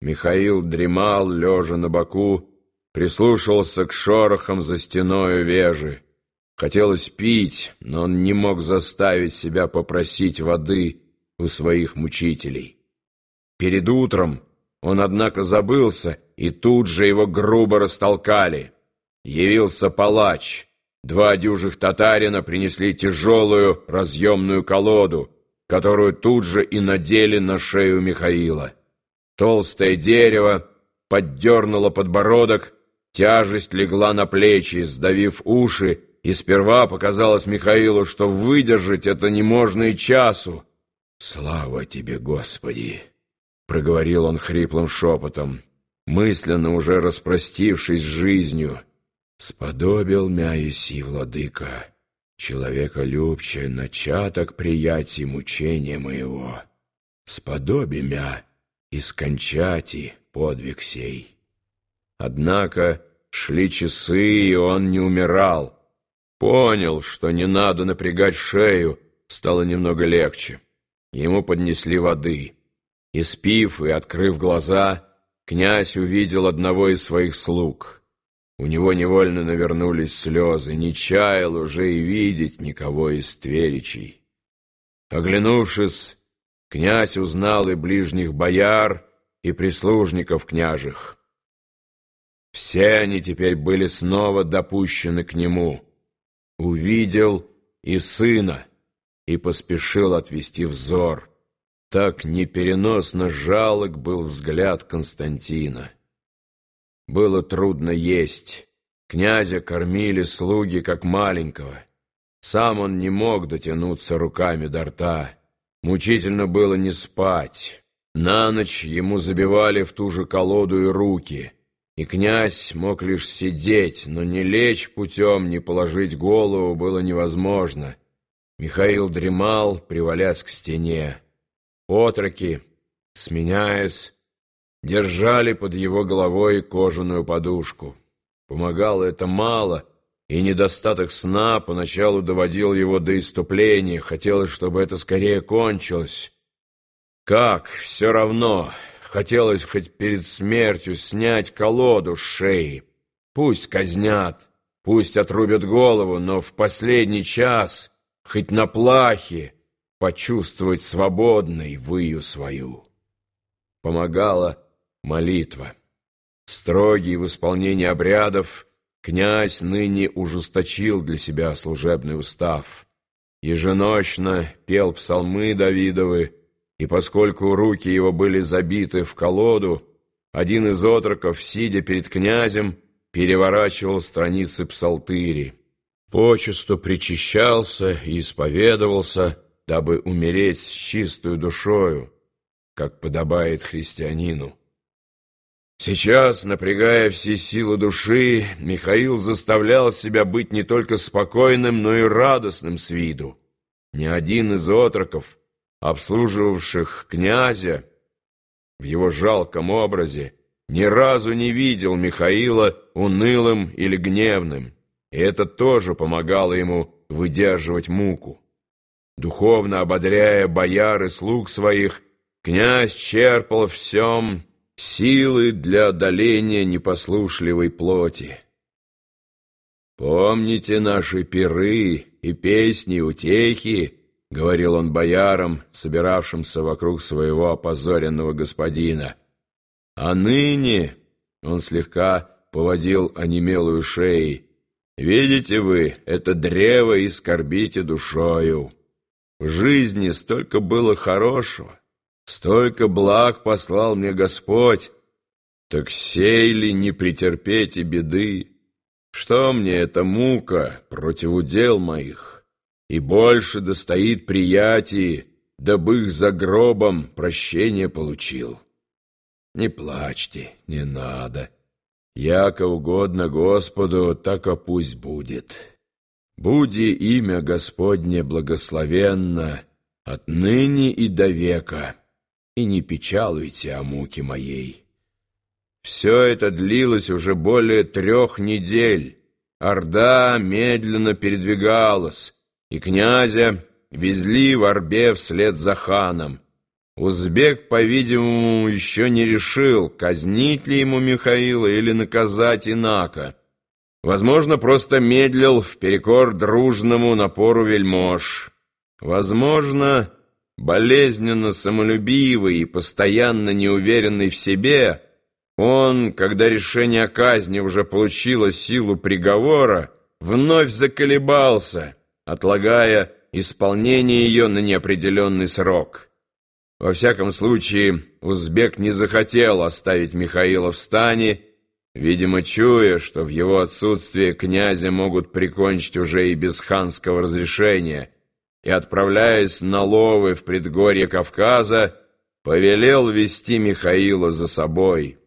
Михаил дремал, лежа на боку, прислушивался к шорохам за стеною вежи. Хотелось пить, но он не мог заставить себя попросить воды у своих мучителей. Перед утром он, однако, забылся, и тут же его грубо растолкали. Явился палач. Два дюжих татарина принесли тяжелую разъемную колоду, которую тут же и надели на шею Михаила. Толстое дерево поддернуло подбородок, тяжесть легла на плечи, сдавив уши, и сперва показалось Михаилу, что выдержать это не можно и часу. «Слава тебе, Господи!» — проговорил он хриплым шепотом, мысленно уже распростившись с жизнью. «Сподобил мя еси, владыка, человека любче, начаток приятий мучения моего. Сподоби мя, и скончати подвиг сей». Однако шли часы, и он не умирал. Понял, что не надо напрягать шею, стало немного легче. Ему поднесли воды. Испив и открыв глаза, князь увидел одного из своих слуг. У него невольно навернулись слезы, не чаял уже и видеть никого из тверичей. Оглянувшись, князь узнал и ближних бояр, и прислужников княжих. Все они теперь были снова допущены к нему. Увидел и сына, и поспешил отвести взор. Так непереносно жалок был взгляд Константина. Было трудно есть. Князя кормили слуги, как маленького. Сам он не мог дотянуться руками до рта. Мучительно было не спать. На ночь ему забивали в ту же колоду и руки — и князь мог лишь сидеть, но не лечь путем, не положить голову было невозможно. Михаил дремал, привалясь к стене. Отроки, сменяясь, держали под его головой кожаную подушку. Помогало это мало, и недостаток сна поначалу доводил его до иступления. Хотелось, чтобы это скорее кончилось. Как? Все равно. Хотелось хоть перед смертью снять колоду с шеи. Пусть казнят, пусть отрубят голову, но в последний час, хоть на плахе, почувствовать свободной выю свою. Помогала молитва. Строгий в исполнении обрядов, князь ныне ужесточил для себя служебный устав. Еженочно пел псалмы Давидовы, и поскольку руки его были забиты в колоду, один из отроков, сидя перед князем, переворачивал страницы псалтыри. Почесту причащался и исповедовался, дабы умереть с чистую душою, как подобает христианину. Сейчас, напрягая все силы души, Михаил заставлял себя быть не только спокойным, но и радостным с виду. Ни один из отроков обслуживавших князя в его жалком образе, ни разу не видел Михаила унылым или гневным, и это тоже помогало ему выдерживать муку. Духовно ободряя бояр и слуг своих, князь черпал всем силы для одоления непослушливой плоти. «Помните наши пиры и песни утехи?» — говорил он боярам, собиравшимся вокруг своего опозоренного господина. «А ныне...» — он слегка поводил онемелую шеей. «Видите вы, это древо и скорбите душою. В жизни столько было хорошего, столько благ послал мне Господь. Так сей ли не претерпеть и беды? Что мне эта мука против удел моих?» и больше достоит приятий, дабы их за гробом прощение получил. Не плачьте, не надо. Яко угодно Господу, так и пусть будет. Буди имя Господне благословенно отныне и до века, и не печалуйте о муке моей. Все это длилось уже более трех недель. Орда медленно передвигалась, и князя везли в Орбе вслед за ханом. Узбек, по-видимому, еще не решил, казнить ли ему Михаила или наказать инако. Возможно, просто медлил вперекор дружному напору вельмож. Возможно, болезненно самолюбивый и постоянно неуверенный в себе, он, когда решение о казни уже получило силу приговора, вновь заколебался, отлагая исполнение ее на неопределенный срок. Во всяком случае, узбек не захотел оставить Михаила в стане, видимо, чуя, что в его отсутствие князя могут прикончить уже и без ханского разрешения, и, отправляясь на ловы в предгорье Кавказа, повелел вести Михаила за собой.